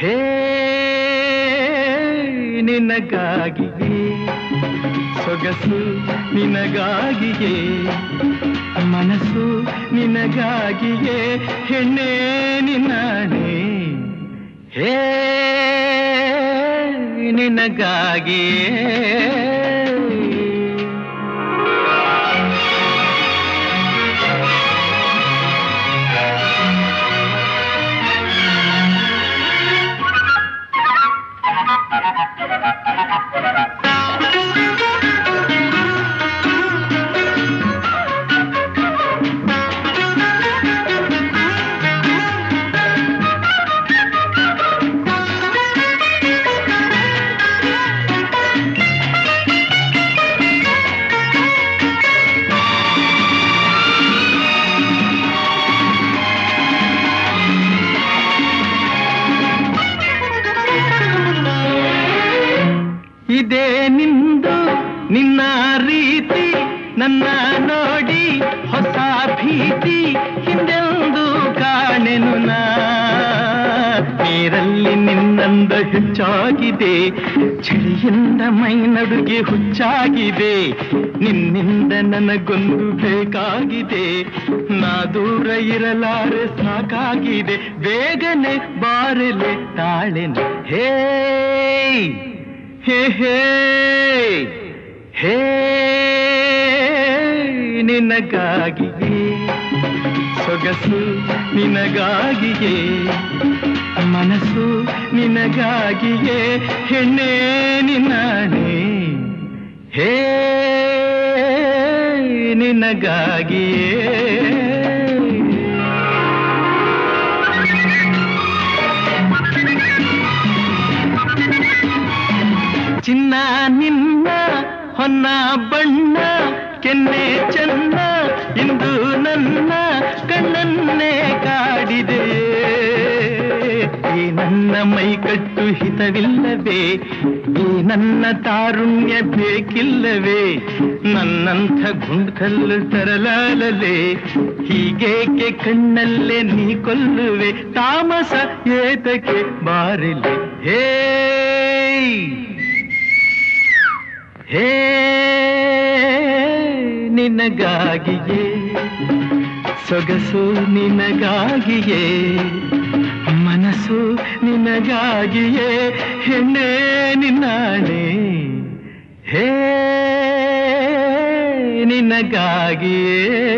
ಹೇ ನಿನಗಾಗಿಯೇ ಸೊಗಸು ನಿನಗಾಗಿಯೇ ಮನಸ್ಸು ನಿನಗಾಗಿಯೇ ಹೆಣ್ಣೆ ನಿನ್ನಾಣೆ ಹೇ ನಿನಗಾಗಿಯೇ ಇದೇ ನಿಂದು ನಿನ್ನ ರೀತಿ, ನನ್ನ ನೋಡಿ ಹೊಸ ಭೀತಿ, ಹಿಂದೆಂದು ಕಾಣೆನು ನಾ. ನೀರಲ್ಲಿ ನಿನ್ನಂದ ಹೆಚ್ಚಾಗಿದೆ, ಚಳಿಯಿಂದ ಮೈ ನಡುಗೆ ಹುಚ್ಚಾಗಿದೆ, ನಿನ್ನಿಂದ ನನಗೊಂದು ಬೇಕಾಗಿದೆ. ನಾ ದೂರ ಇರಲಾರೆ ಸಾಕಾಗಿದೆ, ಬೇಗನೆ ಬಾರಲೆ ತಾಳೆನು. ಹೇ ಹೇ ಹೇ ಹೇ ನಿನಗಾಗಿಯೇ ಸೊಗಸು ನಿನಗಾಗಿಯೇ ಮನಸ್ಸು ನಿನಗಾಗಿಯೇ ಹೆಣ್ಣೆ ನಿನ್ನಾಣೆ ಹೇ ನಿನಗಾಗಿಯೇ ಚಿನ್ನ ನಿನ್ನ, ಹೊನ್ನ ಬಣ್ಣ, ಕೆನ್ನೆ ಚೆನ್ನ, ಇಂದು ನನ್ನ ಕಣ್ಣನ್ನೇ ಕಾಡಿದೆ. ಈ ನನ್ನ ಮೈಕಟ್ಟು ಹಿತವಿಲ್ಲವೇ, ಈ ನನ್ನ ತಾರುಣ್ಯ ಬೇಕಿಲ್ಲವೇ, ನನ್ನಂಥ ಗುಂಡ್ಕಲ್ಲು ತರಲಾಲಲೆ, ಹೀಗೇಕೆ ಕಣ್ಣಲ್ಲೇ ನೀ ಕೊಲ್ಲುವೆ, ತಾಮಸ ಏತಕ್ಕೆ ಬಾರಿಲೆ? ಹೇ ಹೇ ನಿನಗಾಗಿಯೇ ಸೊಗಸು ನಿನಗಾಗಿಯೇ ಮನಸ್ಸು ನಿನಗಾಗಿಯೇ ಹೆಣ್ಣೆ ನಿನ್ನಾಣೆ. ಹೇ ನಿನಗಾಗಿಯೇ.